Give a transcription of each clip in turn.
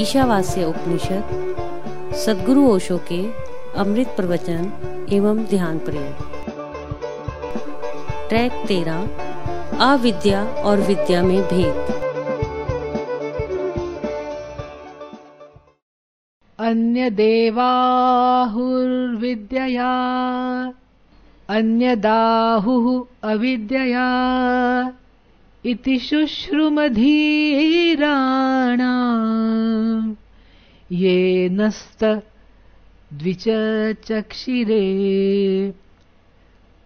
ईशावास्य उपनिषद, सदगुरु ओशो के अमृत प्रवचन एवं ध्यान प्रयोग ट्रैक तेरा अविद्या और विद्या में भेद। अन्यदेवाहुर्विद्यया, अन्यदाहुः अविद्यया। इति शुश्रुमधीराणाम् ये नस्तद्विचचक्षिरे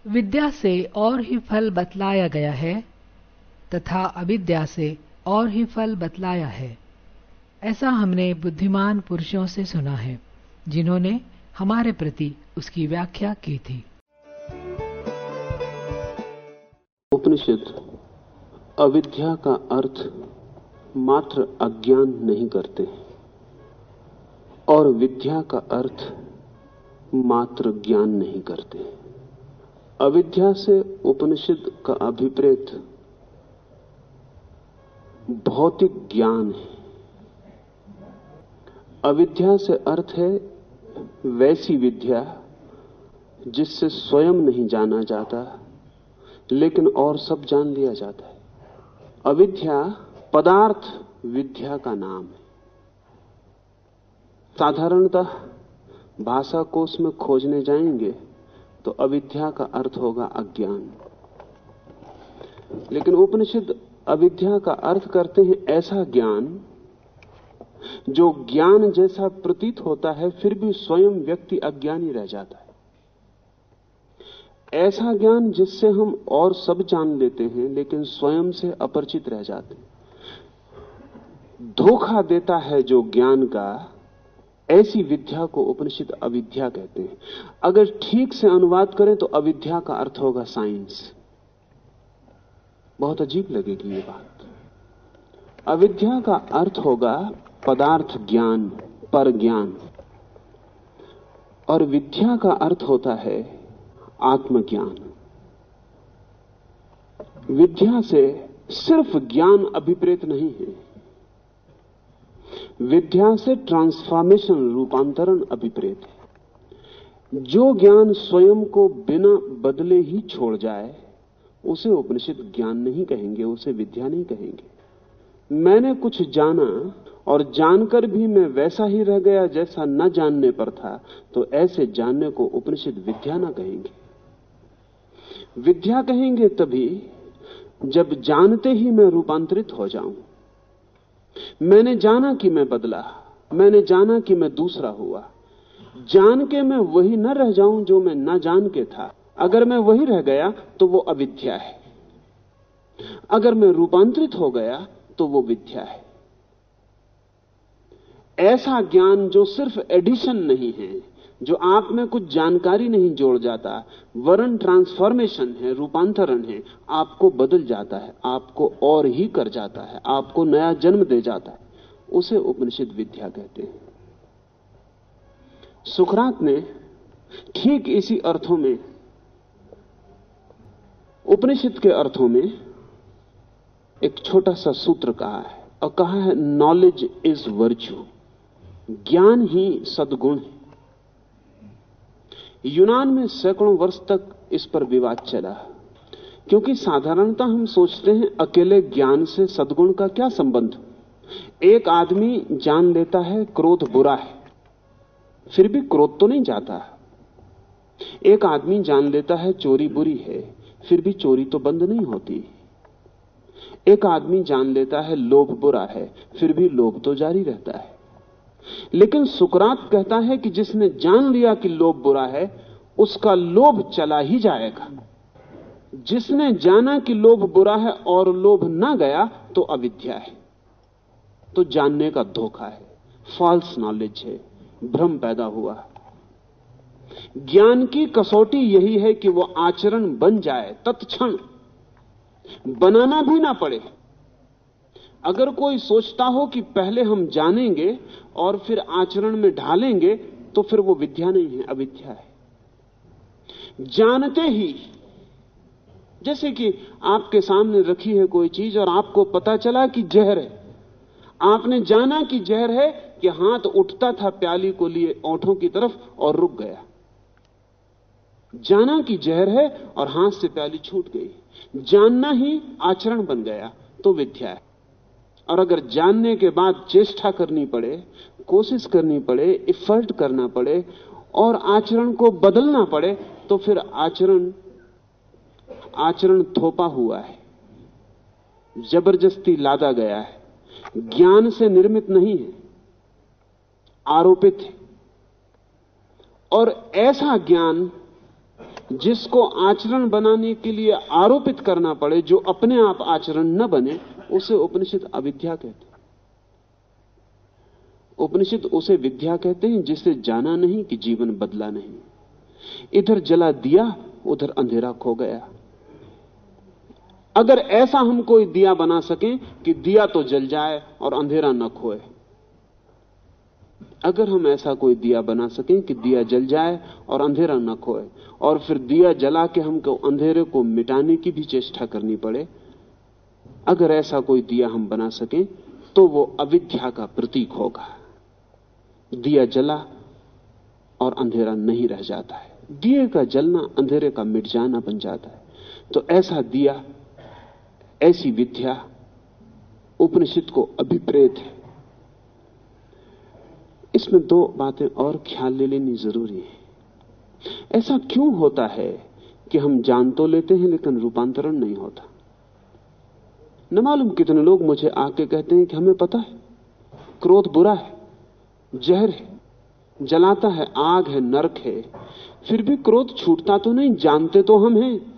विद्या से और ही फल बतलाया गया है, तथा अविद्या से और ही फल बतलाया है। ऐसा हमने बुद्धिमान पुरुषों से सुना है, जिन्होंने हमारे प्रति उसकी व्याख्या की थी। उपनिषद अविद्या का अर्थ मात्र अज्ञान नहीं करते। और विद्या का अर्थ मात्र ज्ञान नहीं करते। अविद्या से उपनिषद का अभिप्रेत भौतिक ज्ञान है। अविद्या से अर्थ है वैसी विद्या जिससे स्वयं नहीं जाना जाता, लेकिन और सब जान लिया जाता है। अविद्या पदार्थ विद्या का नाम है। साधारणतः भाषा कोष में खोजने जाएँगे तो अविद्या का अर्थ होगा अज्ञान। लेकिन उपनिषद अविद्या का अर्थ करते हैं ऐसा ज्ञान, जो ज्ञान जैसा प्रतीत होता है, फिर भी स्वयं व्यक्ति अज्ञानी रह जाता है। ऐसा ज्ञान जिससे हम और सब जान लेते हैं, लेकिन स्वयं से अपरिचित रह जाते हैं। धोखा देता है जो ज्ञान का, ऐसी विद्या को उपनिषद अविद्या कहते हैं। अगर ठीक से अनुवाद करें तो अविद्या का अर्थ होगा साइंस। बहुत अजीब लगेगी ये बात। अविद्या का अर्थ होगा पदार्थ ज्ञान, पर ज्ञान। और विद्या का अर्थ होता है आत्मज्ञान। विद्या से सिर्फ़ ज्ञान अभिप्रेत नहीं है। विद्या से ट्रांसफॉर्मेशन, रूपांतरण अभिप्रेत है। जो ज्ञान स्वयं को बिना बदले ही छोड़ जाए, उसे उपनिषद ज्ञान नहीं कहेंगे, उसे विद्या नहीं कहेंगे। मैंने कुछ जाना, और जानकर भी मैं वैसा ही रह गया जैसा न जानने पर था तो ऐसे जानने को उपनिषद विद्या ना कहेंगे। विद्या कहेंगे तभी जब जानते ही मैं रूपांतरित हो जाऊँ। मैंने जाना कि मैं बदला, मैंने जाना कि मैं दूसरा हुआ। जान के मैं वही न रह जाऊँ जो मैं न जान के था। अगर मैं वही रह गया तो वो अविद्या है। अगर मैं रूपांतरित हो गया तो वो विद्या है। ऐसा ज्ञान जो सिर्फ़ एडिशन नहीं है जो आप में कुछ जानकारी नहीं जोड़ जाता, वरण ट्रांसफॉर्मेशन है, रूपांतरण है, आपको बदल जाता है, आपको और ही कर जाता है, आपको नया जन्म दे जाता है। उसे उपनिषद विद्या कहते हैं। सुखरात ने ठीक इसी अर्थों में, उपनिषद के अर्थों में एक छोटा सा सूत्र कहा है, और कहा है नॉलेज इज़ वर्च्यू ज्ञान ही सदगुण है। यूनान में सैकड़ों वर्ष तक इस पर विवाद चला। क्योंकि साधारणता हम सोचते हैं, अकेले ज्ञान से सदगुण का क्या संबंध? एक आदमी जान लेता है, क्रोध बुरा है। फिर भी क्रोध तो नहीं जाता। एक आदमी जान लेता है, चोरी बुरी है। फिर भी चोरी तो बंद नहीं होती। एक आदमी जान लेता है, लोभ बुरा है। फिर भी लोभ तो जारी रहता है। लेकिन सुकरात कहता है कि जिसने जान लिया कि लोभ बुरा है उसका लोभ चला ही जाएगा। जिसने जाना कि लोभ बुरा है और लोभ ना गया तो अविद्या है। तो जानने का धोखा है। फॉल्स नॉलेज है। भ्रम पैदा हुआ। है ज्ञान की कसौटी यही है कि वो आचरण बन जाए तत्क्षण। बनाना भी ना पड़े। अगर कोई सोचता हो कि पहले हम जानेंगे और फिर आचरण में ढालेंगे तो फिर वो विद्या नहीं है, अविद्या है। जानते ही, जैसे कि आपके सामने रखी है कोई चीज़ और आपको पता चला कि जहर है। आपने जाना कि जहर है कि हाथ उठता था प्याली को लिए ओंठों की तरफ़ और रुक गया। जाना कि जहर है और हाथ से प्याली छूट गई। जानना ही आचरण बन गया तो विद्या है। और अगर जानने के बाद चेष्टा करनी पड़े, कोशिश करनी पड़े इफर्ट करना पड़े और आचरण को बदलना पड़े तो फिर आचरण आचरण थोपा हुआ है। ज़बरदस्ती लादा गया है। ज्ञान से निर्मित नहीं है। आरोपित है। और ऐसा ज्ञान जिसको आचरण बनाने के लिए आरोपित करना पड़े, जो अपने आप आचरण न बने, उसे उपनिषद अविद्या कहते उपनिषद उसे विद्या कहते हैं, जिसे जाना नहीं कि जीवन बदला नहीं। इधर जला दिया, उधर अंधेरा खो गया। अगर ऐसा हम कोई दिया बना सकें कि दिया तो जल जाए और अंधेरा न खोए। अगर हम ऐसा कोई दिया बना सकें कि दिया जल जाए और अंधेरा न खोए, और फिर दिया जला के हमको अंधेरे को मिटाने की भी चेष्टा करनी पड़े, अगर ऐसा कोई दिया हम बना सकें तो वो अविद्या का प्रतीक होगा। दिया जला और अंधेरा नहीं रह जाता है। दिए का जलना अंधेरे का मिट जाना बन जाता है। तो ऐसा दिया, ऐसी विद्या उपनिषद को अभिप्रेत है। इसमें दो बातें और ख्याल ले लेनी ज़रूरी है। ऐसा क्यों होता है कि हम जान तो लेते हैं लेकिन रूपांतरण नहीं होता? न मालूम कितने लोग मुझे आके कहते हैं कि हमें पता है, क्रोध बुरा है, जहर है, जलाता है, आग है, नरक है। फिर भी क्रोध छूटता तो नहीं, जानते तो हम हैं।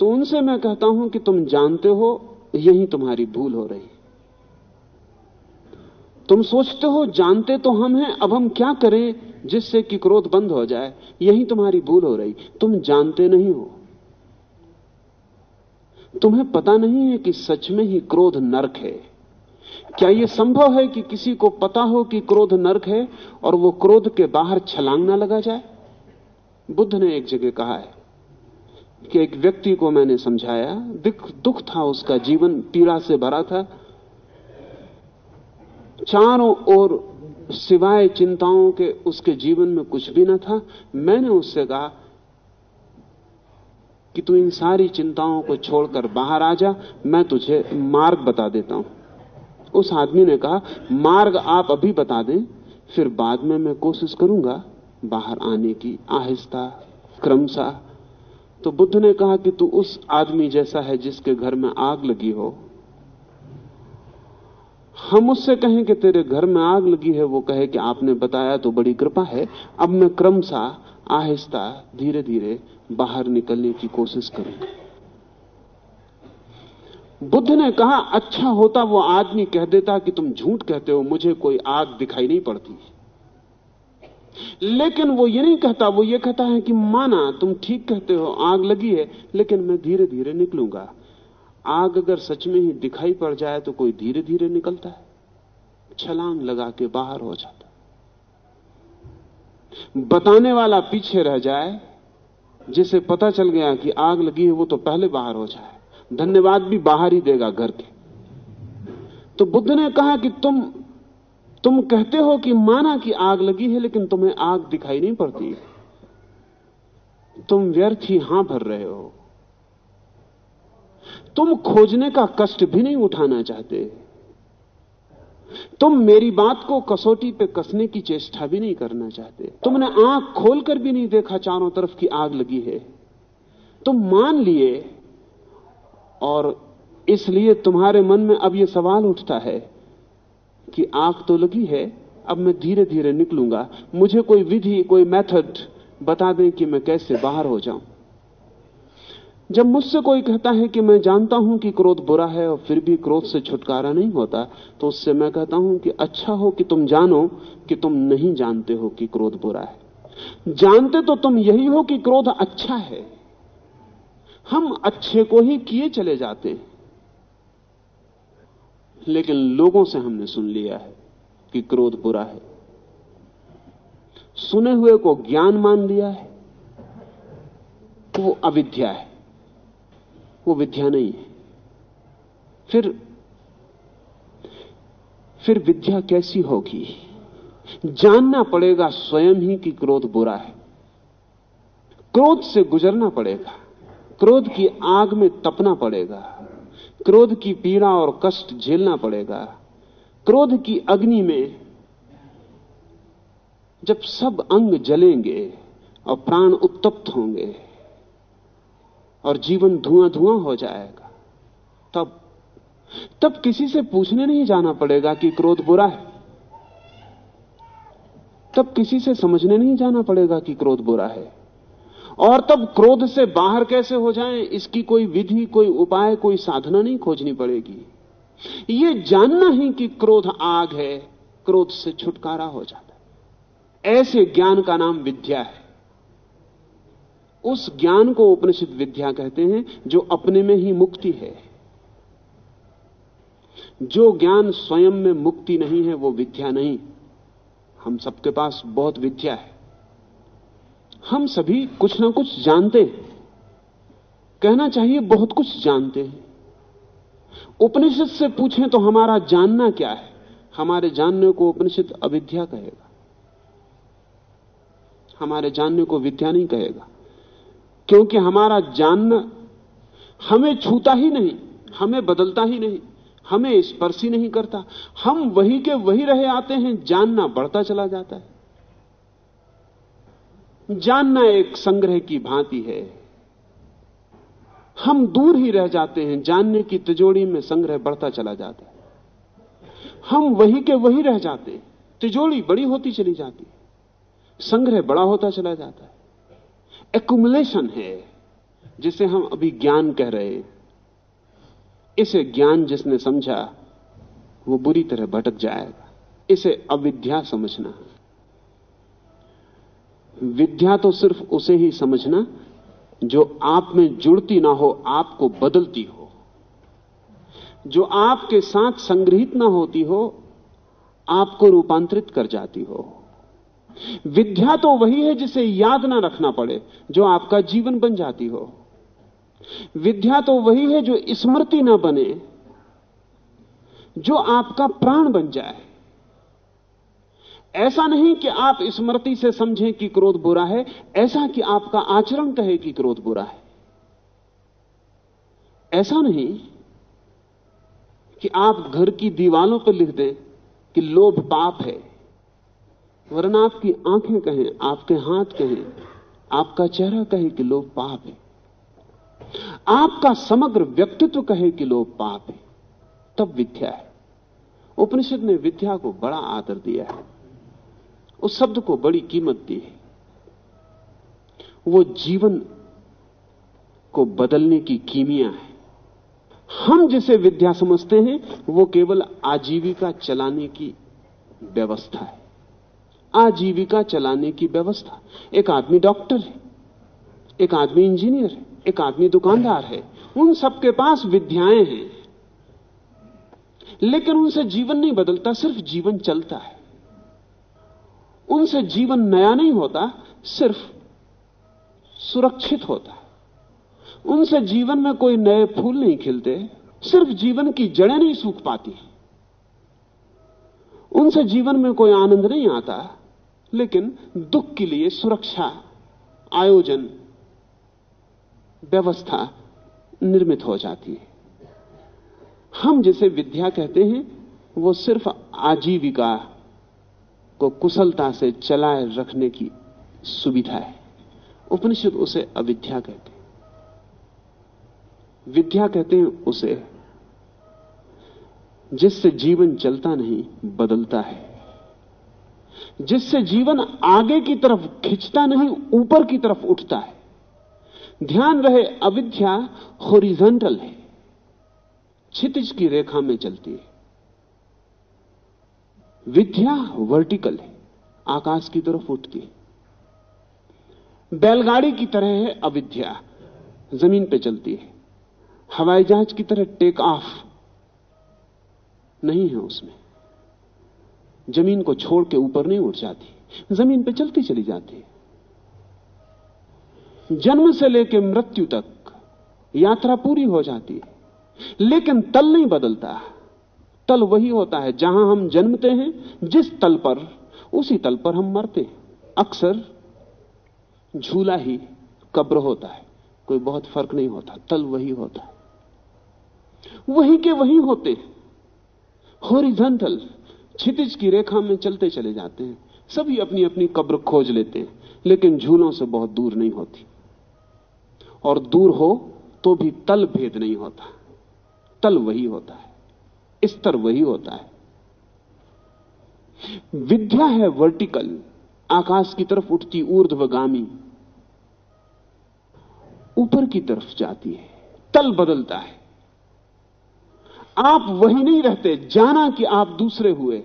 तो उनसे मैं कहता हूँ कि तुम जानते हो, यही तुम्हारी भूल हो रही। तुम सोचते हो, जानते तो हम हैं, अब हम क्या करें जिससे कि क्रोध बंद हो जाए? यही तुम्हारी भूल हो रही। तुम जानते नहीं हो। तुम्हें पता नहीं है कि सच में ही क्रोध नरक है। क्या यह संभव है कि किसी को पता हो कि क्रोध नरक है और वो क्रोध के बाहर छलांग ना लगा जाए? बुद्ध ने एक जगह कहा है कि एक व्यक्ति को मैंने समझाया, दुख दुख था उसका, जीवन पीड़ा से भरा था। चारों ओर सिवाय चिंताओं के उसके जीवन में कुछ भी न था। मैंने उससे कहा कि तू इन सारी चिंताओं को छोड़कर बाहर आ जा, मैं तुझे मार्ग बता देता हूँ। उस आदमी ने कहा, मार्ग आप अभी बता दें, फिर बाद में मैं कोशिश करूँगा बाहर आने की आहिस्ता, क्रमशः। तो बुद्ध ने कहा कि तू उस आदमी जैसा है जिसके घर में आग लगी हो। हम उससे कहें कि तेरे घर में आग लगी है, वो कहे कि आपने बताया तो बड़ी कृपा है, अब मैं क्रमशः आहिस्ता धीरे धीरे बाहर निकलने की कोशिश करूँगा। बुद्ध ने कहा अच्छा होता वो आदमी कह देता कि तुम झूठ कहते हो, मुझे कोई आग दिखाई नहीं पड़ती। लेकिन वो ये नहीं कहता, वो ये कहता है कि, माना तुम ठीक कहते हो, आग लगी है, लेकिन मैं धीरे धीरे निकलूँगा। आग अगर सच में ही दिखाई पड़ जाए तो कोई धीरे धीरे निकलता है। छलांग लगा के बाहर हो जाता बताने वाला पीछे रह जाए, जिसे पता चल गया कि आग लगी है, वो तो पहले बाहर हो जाए। धन्यवाद भी बाहर ही देगा घर के। तो बुद्ध ने कहा कि तुम तुम कहते हो कि माना कि आग लगी है, लेकिन तुम्हें आग दिखाई नहीं पड़ती। तुम व्यर्थ ही हाँ भर रहे हो। तुम खोजने का कष्ट भी नहीं उठाना चाहते। तुम मेरी बात को कसौटी पे कसने की चेष्टा भी नहीं करना चाहते। तुमने आँख खोलकर भी नहीं देखा चारों तरफ़ की आग लगी है। तुम मान लिए और इसलिए तुम्हारे मन में अब यह सवाल उठता है कि आग तो लगी है, अब मैं धीरे धीरे निकलूँगा। मुझे कोई विधि, कोई मेथड बता दें कि मैं कैसे बाहर हो जाऊँ। जब मुझसे कोई कहता है कि मैं जानता हूँ कि क्रोध बुरा है और फिर भी क्रोध से छुटकारा नहीं होता तो उससे मैं कहता हूँ कि अच्छा हो कि तुम जानो कि तुम नहीं जानते हो कि क्रोध बुरा है। जानते तो तुम यही हो कि क्रोध अच्छा है। हम अच्छे को ही किए चले जाते हैं। लेकिन लोगों से हमने सुन लिया है कि क्रोध बुरा है। सुने हुए को ज्ञान मान लिया है तो वो अविद्या है। वो विद्या नहीं है। फिर फिर विद्या कैसी होगी? जानना पड़ेगा स्वयं ही कि क्रोध बुरा है। क्रोध से गुजरना पड़ेगा। क्रोध की आग में तपना पड़ेगा। क्रोध की पीड़ा और कष्ट झेलना पड़ेगा। क्रोध की अग्नि में जब सब अंग जलेंगे और प्राण उत्तप्त होंगे और जीवन धुआँ धुआँ हो जाएगा, तब तब किसी से पूछने नहीं जाना पड़ेगा कि क्रोध बुरा है। तब किसी से समझने नहीं जाना पड़ेगा कि क्रोध बुरा है। और तब क्रोध से बाहर कैसे हो जाएँ? इसकी कोई विधि, कोई उपाय, कोई साधना नहीं खोजनी पड़ेगी। यह जानना ही कि क्रोध आग है, क्रोध से छुटकारा हो जाता है। ऐसे ज्ञान का नाम विद्या है। उस ज्ञान को उपनिषद विद्या कहते हैं, जो अपने में ही मुक्ति है। जो ज्ञान स्वयं में मुक्ति नहीं है, वो विद्या नहीं। हम सबके पास बहुत विद्या है। हम सभी कुछ ना कुछ जानते हैं। कहना चाहिए, बहुत कुछ जानते हैं। उपनिषद से पूछें तो हमारा जानना क्या है? हमारे जानने को उपनिषद अविद्या कहेगा। हमारे जानने को विद्या नहीं कहेगा। क्योंकि हमारा जानना हमें छूता ही नहीं, हमें बदलता ही नहीं, हमें स्पर्श ही नहीं करता। हम वही के वही रहे आते हैं, जानना बढ़ता चला जाता है। जानना एक संग्रह की भांति है। हम दूर ही रह जाते हैं, जानने की तिजोड़ी में संग्रह बढ़ता चला जाता है। हम वही के वही रह जाते हैं तिजोड़ी बड़ी होती चली जाती है, संग्रह बड़ा होता चला जाता है। एकुमुलेशन है, जिसे हम अभी ज्ञान कह रहे हैं। इसे ज्ञान जिसने समझा, वो बुरी तरह भटक जाएगा। इसे अविद्या समझना विद्या तो सिर्फ़ उसे ही समझना, जो आप में जुड़ती ना हो, आपको बदलती हो। जो आपके साथ संग्रहित ना होती हो, आपको रूपांतरित कर जाती हो। विद्या तो वही है जिसे याद ना रखना पड़े, जो आपका जीवन बन जाती हो। विद्या तो वही है जो स्मृति ना बने, जो आपका प्राण बन जाए। ऐसा नहीं कि आप स्मृति से समझें कि क्रोध बुरा है, ऐसा कि आपका आचरण कहे कि क्रोध बुरा है। ऐसा नहीं कि आप घर की दीवालों पर लिख दें कि लोभ पाप है, वरना आपकी आँखें कहें, आपके हाथ कहें, आपका चेहरा कहे कि लोभ पाप है। आपका समग्र व्यक्तित्व कहे कि लोग पाप है। तब विद्या है। उपनिषद ने विद्या को बड़ा आदर दिया है। उस शब्द को बड़ी कीमत दी है। वो जीवन को बदलने की कीमिया है। हम जिसे विद्या समझते हैं, वो केवल आजीविका चलाने की व्यवस्था है। आजीविका चलाने की व्यवस्था। एक आदमी डॉक्टर है, एक आदमी इंजीनियर है, एक आदमी दुकानदार है। उन सबके पास विद्याएँ हैं। लेकिन उनसे जीवन नहीं बदलता, सिर्फ़ जीवन चलता है। उनसे जीवन नया नहीं होता, सिर्फ़ सुरक्षित होता उनसे जीवन में कोई नए फूल नहीं खिलते, सिर्फ़ जीवन की जड़ें नहीं सूख पाती उनसे जीवन में कोई आनंद नहीं आता, लेकिन दुख के लिए सुरक्षा, आयोजन, व्यवस्था निर्मित हो जाती है। हम जिसे विद्या कहते हैं, वो सिर्फ़ आजीविका को कुशलता से चलाए रखने की सुविधा है। उपनिषद उसे अविद्या कहते हैं। विद्या कहते हैं उसे जिससे जीवन चलता नहीं, बदलता है। जिससे जीवन आगे की तरफ़ खिंचता नहीं, ऊपर की तरफ़ उठता है। ध्यान रहे, अविद्या होरिजेंटल है। छितिज की रेखा में चलती है। विद्या वर्टिकल है, आकाश की तरफ़ उठती है। बैलगाड़ी की तरह है अविद्या, ज़मीन पे चलती है। हवाई जहाज़ की तरह टेक ऑफ़ नहीं है उसमें। ज़मीन को छोड़ के ऊपर नहीं उठ जाती, ज़मीन पे चलती चली जाती है। जन्म से लेकर मृत्यु तक यात्रा पूरी हो जाती है, लेकिन तल नहीं बदलता। तल वही होता है जहाँ हम जन्मते हैं, जिस तल पर, उसी तल पर हम मरते हैं। अक्सर झूला ही कब्र होता है। कोई बहुत फ़र्क नहीं होता, तल वही होता है। वही के वही होते हैं। हॉरिजॉन्टल, क्षितिज की रेखा में चलते चले जाते हैं। सभी अपनी अपनी कब्र खोज लेते हैं, लेकिन झूलों से बहुत दूर नहीं होती। और दूर हो तो भी तल भेद नहीं होता। तल वही होता है। स्तर वही होता है। विद्या है वर्टिकल, आकाश की तरफ़ उठती ऊर्ध्वगामी, ऊपर की तरफ़ जाती है, तल बदलता है। आप वही नहीं रहते, जाना कि आप दूसरे हुए।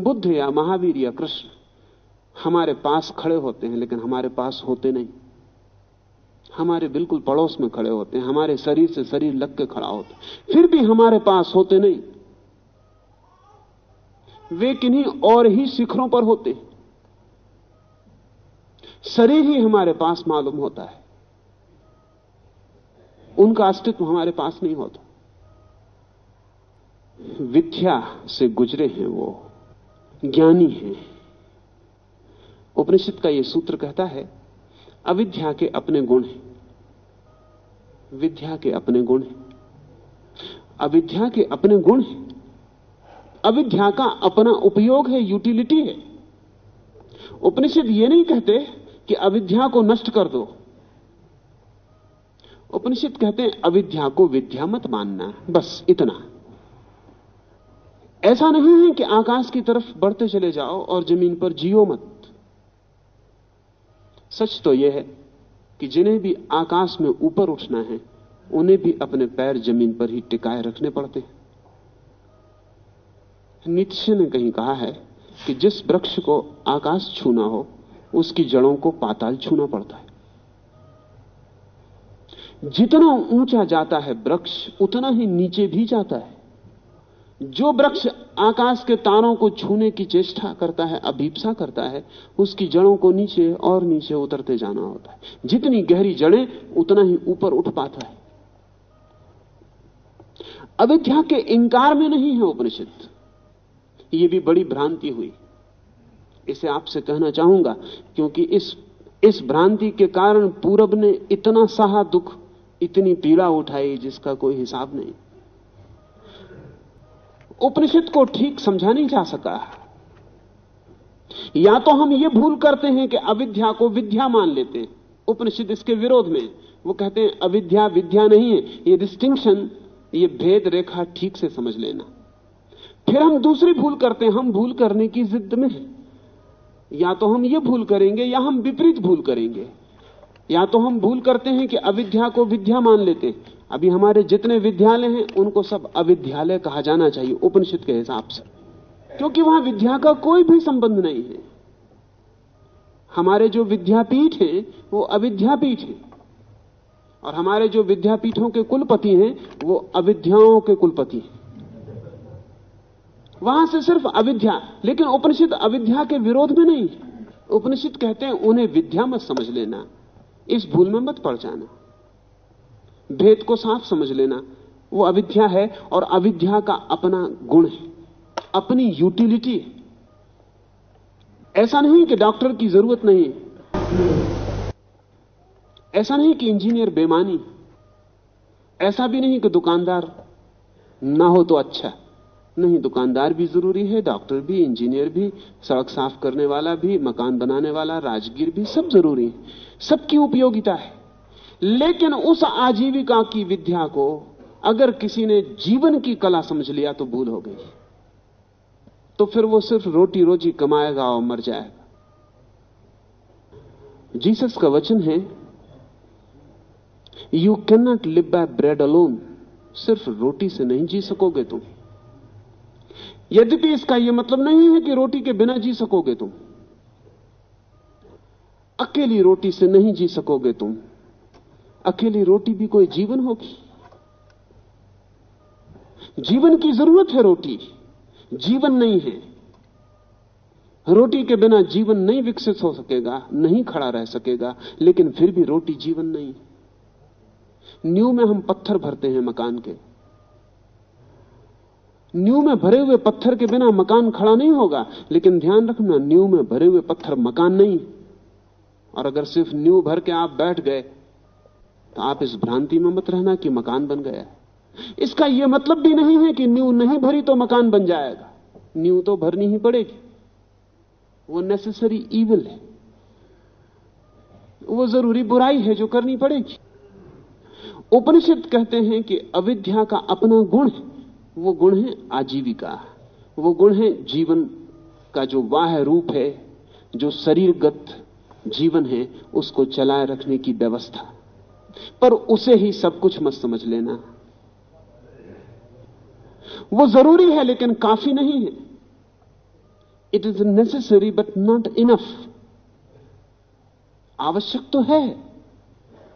बुद्ध या महावीर या कृष्ण हमारे पास खड़े होते हैं, लेकिन हमारे पास होते नहीं। हमारे बिल्कुल पड़ोस में खड़े होते हैं, हमारे शरीर से शरीर लग के खड़ा होता फिर भी हमारे पास होते नहीं। वे किन्हीं और ही शिखरों पर होते शरीर ही हमारे पास मालूम होता है। उनका अस्तित्व हमारे पास नहीं होता। विद्या से गुजरे हैं वो, ज्ञानी हैं। उपनिषद का यह सूत्र कहता है, अविद्या के अपने गुण हैं। विद्या के अपने गुण हैं। अविद्या के अपने गुण हैं। अविद्या का अपना उपयोग है, यूटिलिटी है। उपनिषद ये नहीं कहते कि अविद्या को नष्ट कर दो। उपनिषद कहते हैं, अविद्या को विद्या मत मानना, बस इतना। ऐसा नहीं है कि आकाश की तरफ़ बढ़ते चले जाओ और ज़मीन पर जियो मत। सच तो यह है कि जिन्हें भी आकाश में ऊपर उठना है, उन्हें भी अपने पैर ज़मीन पर ही टिकाए रखने पड़ते नीचे ने कहीं कहा है कि जिस वृक्ष को आकाश छूना हो, उसकी जड़ों को पाताल छूना पड़ता है। जितना ऊँचा जाता है वृक्ष, उतना ही नीचे भी जाता है। जो वृक्ष आकाश के तारों को छूने की चेष्टा करता है, अभीपसा करता है, उसकी जड़ों को नीचे और नीचे उतरते जाना होता है। जितनी गहरी जड़ें, उतना ही ऊपर उठ पाता है। अविद्या के इंकार में नहीं है उपनिषद। ये भी बड़ी भ्रांति हुई। इसे आपसे कहना चाहूँगा, क्योंकि इस इस भ्रांति के कारण पूरब ने इतना सहा दुख, इतनी पीड़ा उठाई जिसका कोई हिसाब नहीं। उपनिषद को ठीक समझा नहीं जा सका। या तो हम ये भूल करते हैं कि अविद्या को विद्या मान लेते हैं। उपनिषद इसके विरोध में वो कहते हैं, अविद्या विद्या नहीं है। ये डिस्टिंक्शन ये भेद रेखा ठीक से समझ लेना। फिर हम दूसरी भूल करते हैं। हम भूल करने की जिद में या तो हम ये भूल करेंगे या हम विपरीत भूल करेंगे। या तो हम भूल करते हैं कि अविद्या को विद्या मान लेते हैं। अभी हमारे जितने विद्यालय हैं, उनको सब अविद्यालय कहा जाना चाहिए, उपनिषद के हिसाब से। क्योंकि वहाँ विद्या का कोई भी संबंध नहीं है। हमारे जो विद्यापीठ हैं, वो अविद्यापीठ हैं। और हमारे जो विद्यापीठों के कुलपति हैं, वो अविद्याओं के कुलपति हैं। वहाँ से सिर्फ़ अविद्या, लेकिन उपनिषद अविद्या के विरोध में नहीं उपनिषद कहते हैं, उन्हें विद्या मत समझ लेना। इस भूल में मत पड़ जाना। भेद को साफ़ समझ लेना। वो अविद्या है और अविद्या का अपना गुण है। अपनी यूटिलिटी है। ऐसा नहीं कि डॉक्टर की ज़रूरत नहीं ऐसा नहीं कि इंजीनियर बेमानी ऐसा भी नहीं कि दुकानदार ना हो तो अच्छा। नहीं, दुकानदार भी ज़रूरी है, डॉक्टर भी, इंजीनियर भी, सड़क साफ़ करने वाला भी, मकान बनाने वाला, राजगीर भी, सब ज़रूरी है। सबकी उपयोगिता है। लेकिन उस आजीविका की विद्या को अगर किसी ने जीवन की कला समझ लिया तो भूल हो गई। तो फिर वो सिर्फ़ रोटी रोजी कमाएगा और मर जाएगा। जीसस का वचन है you can not live by bread alone सिर्फ़ रोटी से नहीं जी सकोगे तुम। यद्यपि इसका यह मतलब नहीं है कि रोटी के बिना जी सकोगे तुम। अकेली रोटी से नहीं जी सकोगे तुम। अकेली रोटी भी कोई जीवन होगी। जीवन की ज़रूरत है रोटी। जीवन नहीं है। रोटी के बिना जीवन नहीं विकसित हो सकेगा, नहीं खड़ा रह सकेगा, लेकिन फिर भी रोटी जीवन नहीं। न्यू में हम पत्थर भरते हैं मकान के। न्यू में भरे हुए पत्थर के बिना मकान खड़ा नहीं होगा। लेकिन ध्यान रखना, न्यू में भरे हुए पत्थर मकान नहीं और अगर सिर्फ़ न्यू भर के आप बैठ गए तो आप इस भ्रांति में मत रहना कि मकान बन गया है। इसका यह मतलब भी नहीं है कि न्यू नहीं भरी तो मकान बन जाएगा। न्यू तो भरनी ही पड़ेगी। वो नेसेसरी ईविल है। वो ज़रूरी बुराई है जो करनी पड़ेगी। उपनिषद कहते हैं कि अविद्या का अपना गुण है। वो गुण है आजीविका। वो गुण है जीवन का जो वाह रूप है, जो शरीरगत जीवन है, उसको चलाए रखने की व्यवस्था। पर उसे ही सब कुछ मत समझ लेना। वो ज़रूरी है, लेकिन काफ़ी नहीं है। It is necessary but not enough आवश्यक तो है,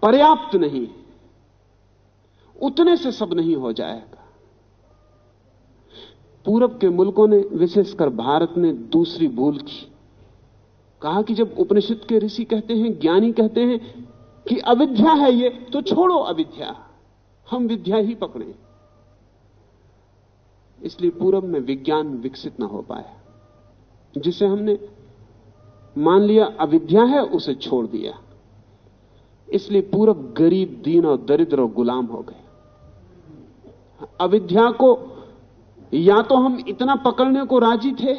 पर्याप्त नहीं। उतने से सब नहीं हो जाएगा। पूरब के मुल्कों ने, विशेषकर भारत ने, दूसरी भूल की। कहा कि जब उपनिषद के ऋषि कहते हैं, ज्ञानी कहते हैं कि अविद्या है ये तो छोड़ो अविद्या। हम विद्या ही पकड़े। इसलिए पूरब में विज्ञान विकसित ना हो पाया। जिसे हमने मान लिया अविद्या है, उसे छोड़ दिया। इसलिए पूरब गरीब, दीन और दरिद्र और गुलाम हो गए। अविद्या को या तो हम इतना पकड़ने को राज़ी थे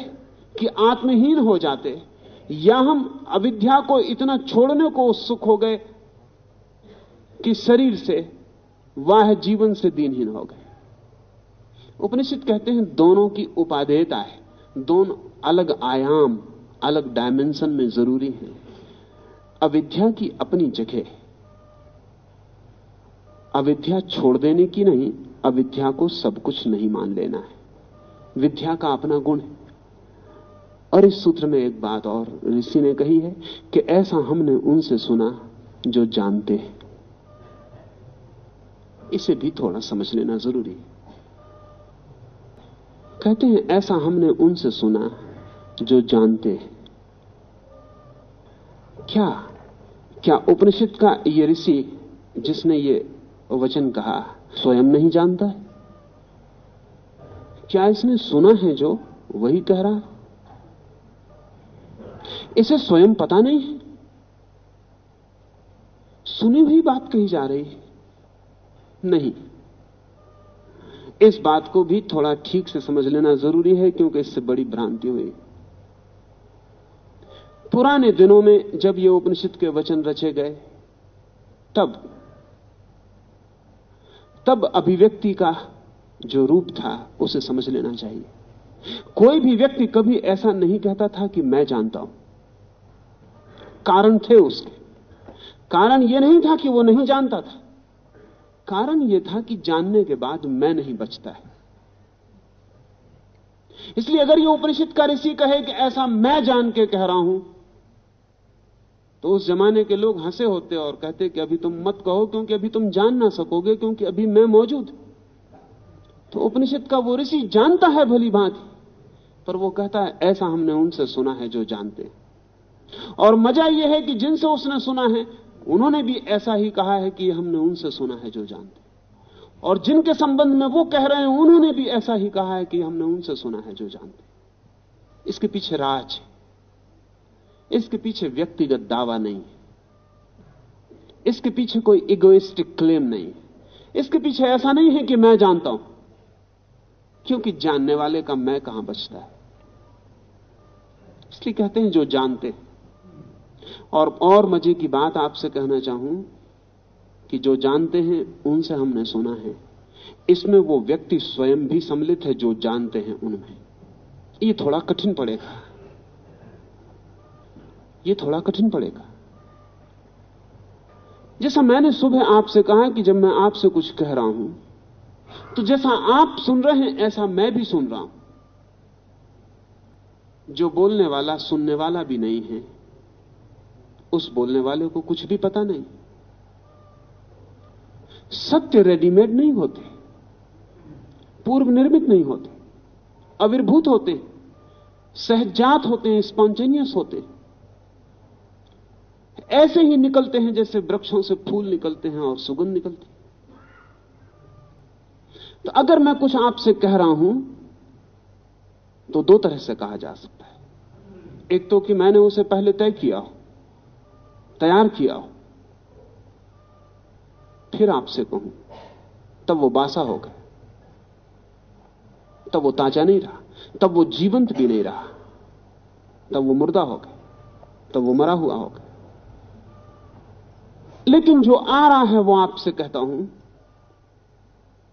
कि आत्महीन हो जाते, या हम अविद्या को इतना छोड़ने को उत्सुक हो गए कि शरीर से वाह जीवन से दीनहीन हो गए। उपनिषद कहते हैं, दोनों की उपादेयता है। दोनों अलग आयाम, अलग डायमेंशन में ज़रूरी है। अविद्या की अपनी जगह अविद्या छोड़ देने की नहीं, अविद्या को सब कुछ नहीं मान लेना है। विद्या का अपना गुण है। और इस सूत्र में एक बात और ऋषि ने कही है कि ऐसा हमने उनसे सुना जो जानते हैं। इसे भी थोड़ा समझ लेना ज़रूरी है। कहते हैं, ऐसा हमने उनसे सुना जो जानते हैं। क्या क्या उपनिषद का ये ऋषि जिसने ये वचन कहा, स्वयं नहीं जानता है? क्या इसने सुना है जो, वही कह रहा। इसे स्वयं पता नहीं है। सुनी हुई बात कही जा रही है। नहीं। इस बात को भी थोड़ा ठीक से समझ लेना ज़रूरी है, क्योंकि इससे बड़ी भ्रांति हुई। पुराने दिनों में जब ये उपनिषद के वचन रचे गए, तब तब अभिव्यक्ति का जो रूप था, उसे समझ लेना चाहिए। कोई भी व्यक्ति कभी ऐसा नहीं कहता था कि मैं जानता हूँ। कारण थे उसके। कारण यह नहीं था कि वो नहीं जानता था। कारण यह था कि जानने के बाद मैं नहीं बचता है। इसलिए अगर यह उपनिषद का ऋषि कहे कि ऐसा मैं जान के कह रहा हूँ तो उस जमाने के लोग हंसे होते और कहते कि अभी तुम मत कहो क्योंकि अभी तुम जान ना सकोगे क्योंकि अभी मैं मौजूद तो उपनिषद का वो ऋषि जानता है भली भांति, पर वो कहता है, ऐसा हमने उनसे सुना है जो जानते और मज़ा यह है कि जिनसे उसने सुना है, उन्होंने भी ऐसा ही कहा है कि हमने उनसे सुना है जो जानते और जिनके संबंध में वो कह रहे हैं, उन्होंने भी ऐसा ही कहा है कि हमने उनसे सुना है जो जानते इसके पीछे राज है। इसके पीछे व्यक्तिगत दावा नहीं है। इसके पीछे कोई इगोइस्टिक क्लेम नहीं है। इसके पीछे ऐसा नहीं है कि मैं जानता हूँ। क्योंकि जानने वाले का मैं कहाँ बचता है? इसलिए कहते हैं जो जानते और और मज़े की बात आपसे कहना चाहूँ कि जो जानते हैं, उनसे हमने सुना है। इसमें वो व्यक्ति स्वयं भी सम्मिलित है, जो जानते हैं उनमें। ये थोड़ा कठिन पड़ेगा। ये थोड़ा कठिन पड़ेगा। जैसा मैंने सुबह आपसे कहा कि जब मैं आपसे कुछ कह रहा हूँ तो जैसा आप सुन रहे हैं, ऐसा मैं भी सुन रहा हूँ। जो बोलने वाला सुनने वाला भी नहीं है, उस बोलने वाले को कुछ भी पता नहीं। सत्य रेडीमेड नहीं होते, पूर्व निर्मित नहीं होते, अविर्भूत होते, सहजात होते हैं स्पॉन्टेनियस होते। हैं ऐसे ही निकलते हैं जैसे वृक्षों से फूल निकलते हैं और सुगंध निकलती तो अगर मैं कुछ आपसे कह रहा हूँ तो दो तरह से कहा जा सकता है। एक तो कि मैंने उसे पहले तय किया हो, तैयार किया हो, फिर आपसे कहूँ, तब वो बासा हो गया। तब वो ताज़ा नहीं रहा, तब वो जीवंत भी नहीं रहा, तब वो मुर्दा हो गया, तब वो मरा हुआ हो गया। लेकिन जो आ रहा है वो आपसे कहता हूँ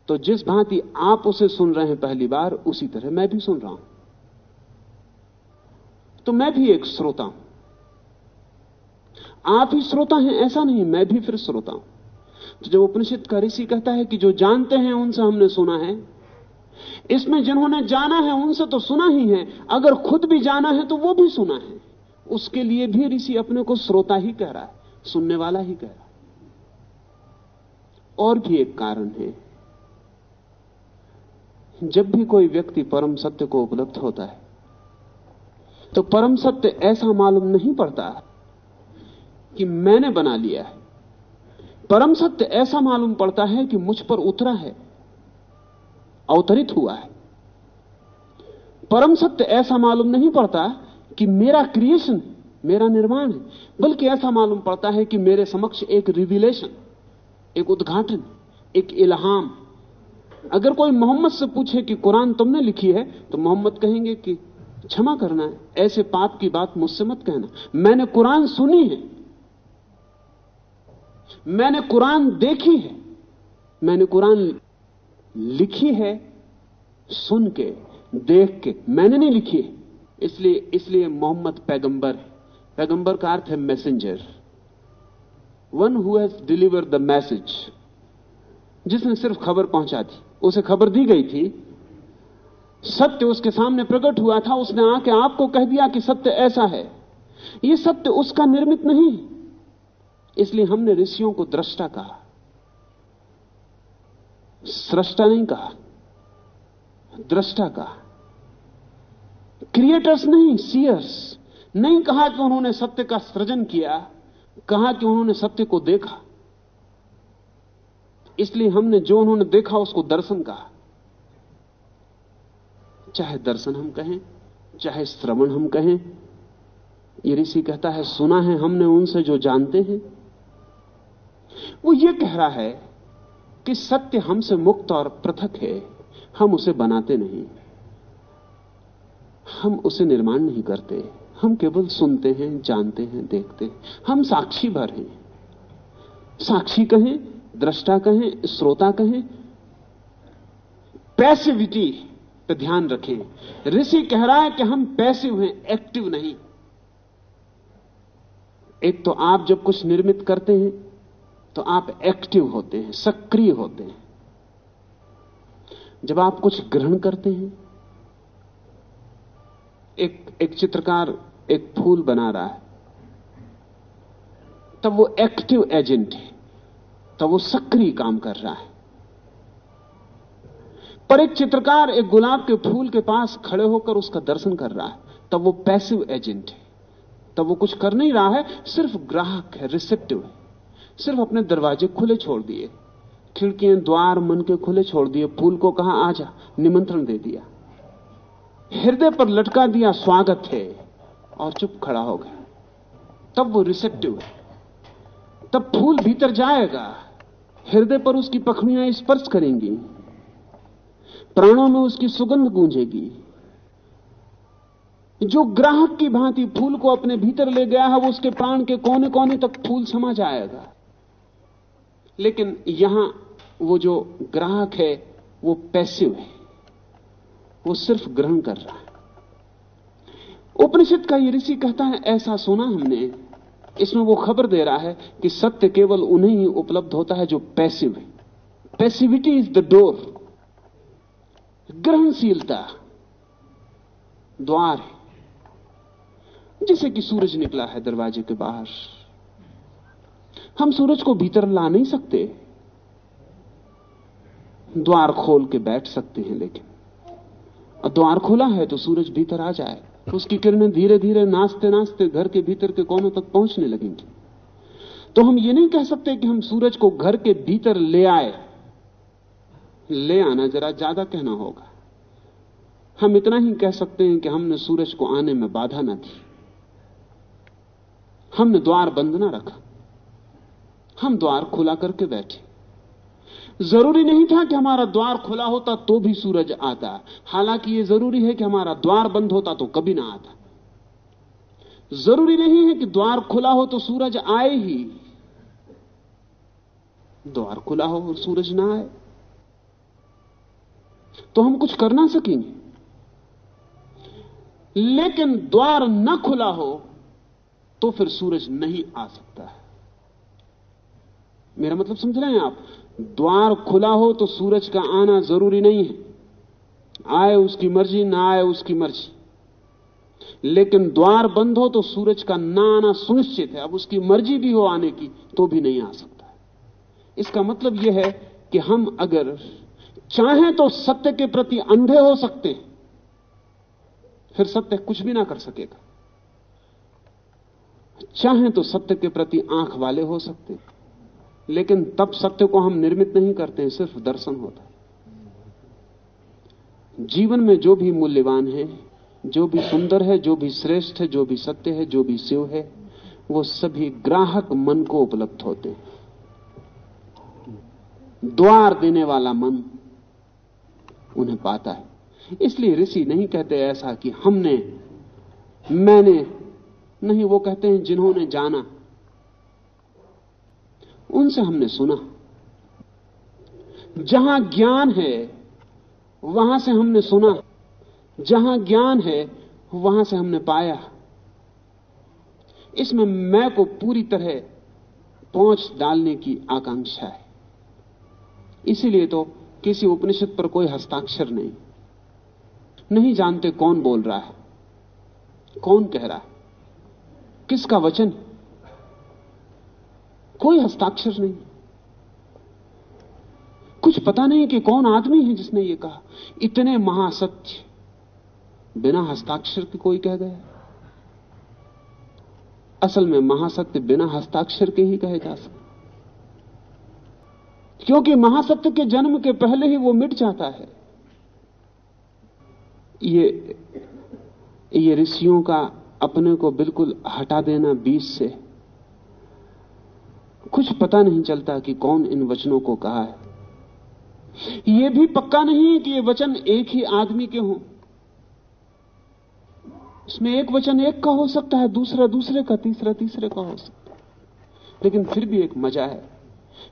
तो जिस भांति आप उसे सुन रहे हैं पहली बार, उसी तरह मैं भी सुन रहा हूँ। तो मैं भी एक श्रोता हूँ। आप ही श्रोता हैं, ऐसा नहीं मैं भी फिर श्रोता हूँ। तो जब उपनिषद का ऋषि कहता है कि जो जानते हैं, उनसे हमने सुना है। इसमें जिन्होंने जाना है, उनसे तो सुना ही है। अगर खुद भी जाना है तो वो भी सुना है। उसके लिए भी ऋषि अपने को श्रोता ही कह रहा है, सुनने वाला ही कह रहा है। और भी एक कारण है। जब भी कोई व्यक्ति परम सत्य को उपलब्ध होता है तो परम सत्य ऐसा मालूम नहीं पड़ता कि मैंने बना लिया है। परम सत्य ऐसा मालूम पड़ता है कि मुझ पर उतरा है, अवतरित हुआ है। परम सत्य ऐसा मालूम नहीं पड़ता कि मेरा क्रिएशन मेरा निर्माण है, बल्कि ऐसा मालूम पड़ता है कि मेरे समक्ष एक रिविलेशन एक उद्घाटन, एक इल्हाम अगर कोई मोहम्मद से पूछे कि कुरान तुमने लिखी है तो मोहम्मद कहेंगे कि क्षमा करना है, ऐसे पाप की बात मुझसे मत कहना। मैंने कुरान सुनी है, मैंने कुरान देखी है, मैंने कुरान लिखी है, सुन के, देख के, मैंने नहीं लिखी है। इसलिए इसलिए मोहम्मद पैगंबर है। पैगंबर का अर्थ है messenger. One who has deliver the message जिसने सिर्फ़ खबर पहुँचा दी, उसे खबर दी गई थी, सत्य उसके सामने प्रकट हुआ था, उसने आके आपको कह दिया कि सत्य ऐसा है। यह सत्य उसका निर्मित नहीं इसलिए हमने ऋषियों को दृष्टा कहा। सृष्टा नहीं कहा, दृष्टा कहा। क्रिएटर्स नहीं, सीयर्स। नहीं कहा कि उन्होंने सत्य का सृजन किया, कहा कि उन्होंने सत्य को देखा। इसलिए हमने जो उन्होंने देखा, उसको दर्शन कहा। चाहे दर्शन हम कहें, चाहे श्रवण हम कहें, ये ऋषि कहता है, सुना है हमने उनसे जो जानते हैं। वो ये कह रहा है कि सत्य हमसे मुक्त और पृथक है। हम उसे बनाते नहीं। हम उसे निर्माण नहीं करते। हम केवल सुनते हैं, जानते हैं, देखते हैं। हम साक्षी भर हैं। साक्षी कहें दृष्टा कहें, श्रोता कहें, पैसिविटी पे ध्यान रखें। ऋषि कह रहा है कि हम पैसिव हैं, एक्टिव नहीं। एक तो आप जब कुछ निर्मित करते हैं तो आप एक्टिव होते हैं, सक्रिय होते हैं। जब आप कुछ ग्रहण करते हैं, एक एक चित्रकार एक फूल बना रहा है, तब वो एक्टिव एजेंट है। तब वो सक्रिय काम कर रहा है। पर एक चित्रकार एक गुलाब के फूल के पास खड़े होकर उसका दर्शन कर रहा है। तब वो पैसिव एजेंट है। तब वो कुछ कर नहीं रहा है, सिर्फ़ ग्राहक है रिसेप्टिव है। सिर्फ़ अपने दरवाजे खुले छोड़ दिए। खिड़कियाँ, द्वार, मन के खुले छोड़ दिए। फूल को कहा आ जा निमंत्रण दे दिया। हृदय पर लटका दिया स्वागत है और चुप खड़ा हो गया। तब वो रिसेप्टिव है। तब फूल भीतर जाएगा। हृदय पर उसकी पखड़ियाँ स्पर्श करेंगी। प्राणों में उसकी सुगंध गूंजेगी। जो ग्राहक की भांति फूल को अपने भीतर ले गया है, वो उसके प्राण के कोने कोने तक फूल समा जाएगा। लेकिन यहाँ वो जो ग्राहक है, वो पैसिव है। वो सिर्फ़ ग्रहण कर रहा है। उपनिषद का ये ऋषि कहता है, ऐसा सुना हमने इसमें वो खबर दे रहा है कि सत्य केवल उन्हें ही उपलब्ध होता है जो पैसिव है। पैसिविटी इज़ द डोर ग्रहणशीलता द्वार है। जैसे कि सूरज निकला है दरवाजे के बाहर। हम सूरज को भीतर ला नहीं सकते। द्वार खोल के बैठ सकते हैं लेकिन। और द्वार खोला है तो सूरज भीतर आ जाए। उसकी किरणें धीरे धीरे नाचते नाचते घर के भीतर के कोनों तक पहुँचने लगेंगी। तो हम ये नहीं कह सकते कि हम सूरज को घर के भीतर ले आए। ले आना जरा ज़्यादा कहना होगा। हम इतना ही कह सकते हैं कि हमने सूरज को आने में बाधा ना दी। हमने द्वार बंद ना रखा। हम द्वार खुला करके बैठे। ज़रूरी नहीं था कि हमारा द्वार खुला होता तो भी सूरज आता। हालाँकि यह ज़रूरी है कि हमारा द्वार बंद होता तो कभी ना आता। ज़रूरी नहीं है कि द्वार खुला हो तो सूरज आए ही। द्वार खुला हो और सूरज ना आए। तो हम कुछ कर ना सकेंगे। लेकिन द्वार न खुला हो तो फिर सूरज नहीं आ सकता। है मेरा मतलब समझ रहे हैं आप? द्वार खुला हो तो सूरज का आना ज़रूरी नहीं है। आए उसकी मर्ज़ी, ना आए उसकी मर्ज़ी। लेकिन द्वार बंद हो तो सूरज का ना आना सुनिश्चित है। अब उसकी मर्ज़ी भी हो आने की तो भी नहीं आ सकता इसका मतलब यह है कि हम अगर चाहें तो सत्य के प्रति अंधे हो सकते हैं, फिर सत्य कुछ भी ना कर सकेगा। चाहें तो सत्य के प्रति आँख वाले हो सकते हैं। लेकिन तब सत्य को हम निर्मित नहीं करते हैं, सिर्फ़ दर्शन होता है। जीवन में जो भी मूल्यवान है, जो भी सुंदर है, जो भी श्रेष्ठ है, जो भी सत्य है, जो भी शिव है, वो सभी ग्राहक मन को उपलब्ध होते हैं। द्वार देने वाला मन उन्हें पाता है। इसलिए ऋषि नहीं कहते ऐसा कि हमने, मैंने, नहीं, वो कहते हैं जिन्होंने जाना। उनसे हमने सुना। जहाँ ज्ञान है, वहाँ से हमने सुना। जहाँ ज्ञान है, वहाँ से हमने पाया। इसमें मैं को पूरी तरह पहुँच डालने की आकांक्षा है। इसीलिए तो किसी उपनिषद पर कोई हस्ताक्षर नहीं। नहीं जानते कौन बोल रहा है, कौन कह रहा है, किसका वचन कोई हस्ताक्षर नहीं। कुछ पता नहीं कि कौन आदमी है जिसने ये कहा। इतने महासत्य, बिना हस्ताक्षर के कोई कह गया। असल में महासत्य बिना हस्ताक्षर के ही कहे जा सकते। क्योंकि महासत्य के जन्म के पहले ही वो मिट जाता है। ये ये ऋषियों का अपने को बिल्कुल हटा देना बीच से कुछ पता नहीं चलता कि कौन इन वचनों को कहा है। यह भी पक्का नहीं है कि ये वचन एक ही आदमी के हों। इसमें एक वचन एक का हो सकता है, दूसरा दूसरे का, तीसरा तीसरे का हो सकता है। लेकिन फिर भी एक मज़ा है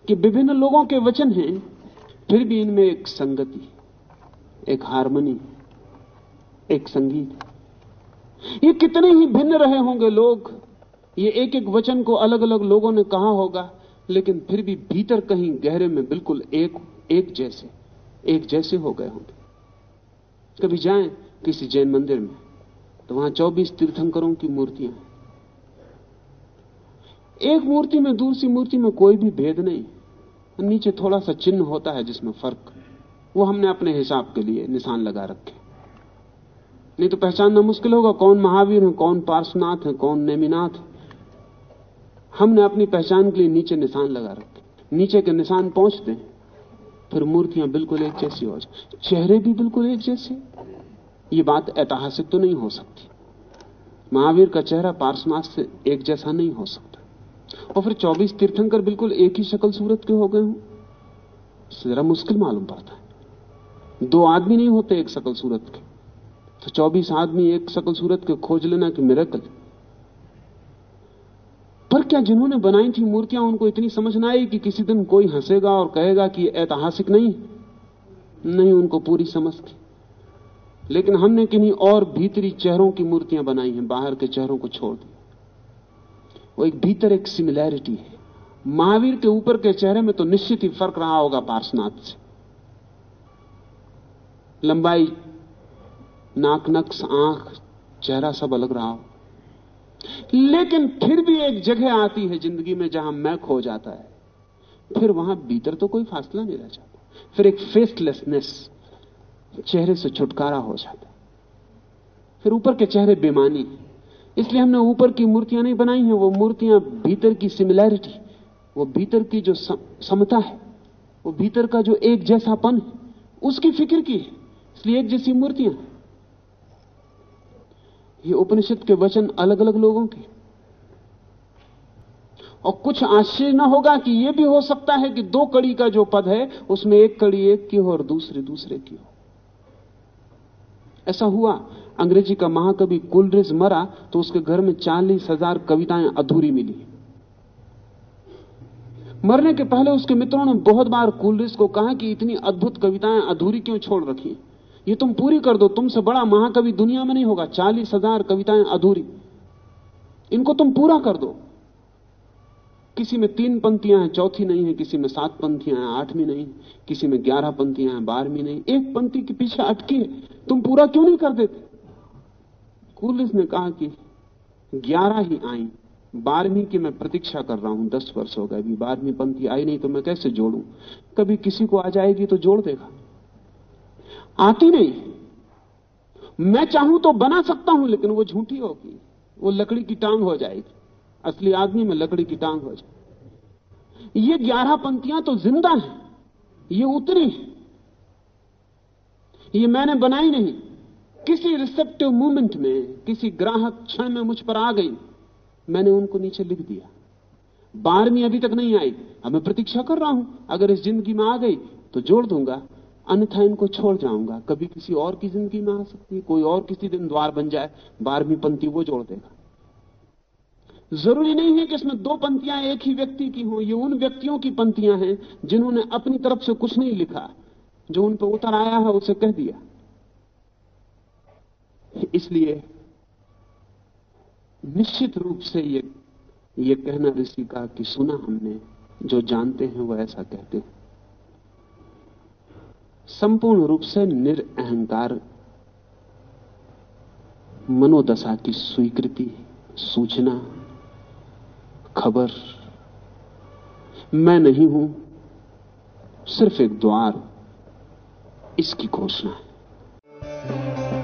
कि विभिन्न लोगों के वचन हैं, फिर भी इनमें एक संगति एक हारमोनी एक संगीत ये कितने ही भिन्न रहे होंगे लोग ये एक एक वचन को अलग अलग लोगों ने कहा होगा, लेकिन फिर भी भीतर कहीं गहरे में बिल्कुल एक एक जैसे एक जैसे हो गए होंगे। कभी जाएँ किसी जैन मंदिर में तो वहाँ 24 तीर्थंकरों की मूर्तियाँ एक मूर्ति में दूसरी मूर्ति में कोई भी भेद नहीं। नीचे थोड़ा सा चिन्ह होता है जिसमें फ़र्क। वो हमने अपने हिसाब के लिए निशान लगा रखे। नहीं तो पहचानना मुश्किल होगा, कौन महावीर है, कौन पार्श्वनाथ है, कौन नेमिनाथ है। हमने अपनी पहचान के लिए नीचे निशान लगा रखे नीचे के निशान पहुँचते फिर मूर्तियाँ बिल्कुल एक जैसी हो जाए चेहरे भी बिल्कुल एक जैसे ये बात ऐतिहासिक तो नहीं हो सकती। महावीर का चेहरा पार्श्वनाथ से एक जैसा नहीं हो सकता। और फिर 24 तीर्थंकर बिल्कुल एक ही शक्ल सूरत के हो गए हों। जरा मुश्किल मालूम पड़ता है। दो आदमी नहीं होते एक शकल सूरत के। तो 24 आदमी एक शकल सूरत के खोज लेना कि मेरेकल पर क्या जिन्होंने बनाई थी मूर्तियाँ, उनको इतनी समझ ना आई कि किसी दिन कोई हंसेगा और कहेगा कि ऐतिहासिक नहीं? नहीं, उनको पूरी समझ थी। लेकिन हमने किन्हीं और भीतरी चेहरों की मूर्तियाँ बनाई हैं, बाहर के चेहरों को छोड़ दी। वो एक भीतर एक सिमिलैरिटी है। महावीर के ऊपर के चेहरे में तो निश्चित ही फ़र्क रहा होगा पार्शनाथ से। लंबाई, नाक नक्स आँख, चेहरा सब अलग रहा हो लेकिन फिर भी एक जगह आती है ज़िंदगी में जहाँ मैं खो जाता है। फिर वहाँ भीतर तो कोई फासला नहीं रह जाता। फिर एक फेसलेसनेस चेहरे से छुटकारा हो जाता फिर ऊपर के चेहरे बेमानी इसलिए हमने ऊपर की मूर्तियाँ नहीं बनाई हैं, वो मूर्तियाँ भीतर की सिमिलैरिटी वो भीतर की जो समता है, वो भीतर का जो एक जैसापन है, उसकी फ़िक्र की है। इसलिए एक जैसी मूर्तियाँ ये उपनिषद के वचन अलग अलग लोगों के। और कुछ आश्चर्य न होगा कि यह भी हो सकता है कि दो कड़ी का जो पद है, उसमें एक कड़ी एक की हो और दूसरी दूसरे की हो। ऐसा हुआ, अंग्रेज़ी का महाकवि कुलरिज मरा तो उसके घर में चालीस हज़ार कविताएँ अधूरी मिली। मरने के पहले उसके मित्रों ने बहुत बार कुलरिज को कहा कि इतनी अद्भुत कविताएँ अधूरी क्यों छोड़ रखी ये तुम पूरी कर दो, तुमसे बड़ा महाकवि दुनिया में नहीं होगा। चालीस हज़ार कविताएँ अधूरी। इनको तुम पूरा कर दो। किसी में तीन पंक्तियाँ हैं, चौथी नहीं है, किसी में सात पंक्तियाँ हैं, आठवीं नहीं किसी में ग्यारह पंक्तियाँ हैं, बारहवीं नहीं एक पंक्ति के पीछे अटकी है। तुम पूरा क्यों नहीं कर देते? कुलिस ने कहा कि ग्यारह ही आई। बारहवीं की मैं प्रतीक्षा कर रहा हूँ, दस वर्ष हो गए, अभी बारहवीं पंक्ति आई नहीं तो मैं कैसे जोड़ू? कभी किसी को आ जाएगी तो जोड़ देगा। आती नहीं है। मैं चाहूँ तो बना सकता हूँ, लेकिन वो झूठी होगी। वो लकड़ी की टांग हो जाएगी। असली आदमी में लकड़ी की टांग हो जाए ये ग्यारह पंक्तियाँ तो ज़िंदा हैं। ये उतरी ये मैंने बनाई नहीं। किसी रिसेप्टिव मूवमेंट में, किसी ग्राहक क्षण में मुझ पर आ गई। मैंने उनको नीचे लिख दिया। बारहवीं अभी तक नहीं आई। अब मैं प्रतीक्षा कर रहा हूँ। अगर इस ज़िंदगी में आ गई तो जोड़ दूँगा। अन्यथा इनको छोड़ जाऊँगा। कभी किसी और की ज़िंदगी में आ सकती है, कोई और किसी दिन द्वार बन जाए, बारहवीं पंक्ति वो जोड़ देगा। ज़रूरी नहीं है कि इसमें दो पंक्तियाँ एक ही व्यक्ति की हों, ये उन व्यक्तियों की पंक्तियाँ हैं जिन्होंने अपनी तरफ़ से कुछ नहीं लिखा, जो उन पर उतर आया है, उसे कह दिया। इसलिए निश्चित रूप से ये ये कहना ऋषि का कि सुना हमने, जो जानते हैं वो ऐसा कहते हैं। संपूर्ण रूप से निरअहकार मनोदशा की स्वीकृति, सूचना, खबर। मैं नहीं हूँ, सिर्फ़ एक द्वार, इसकी घोषणा है।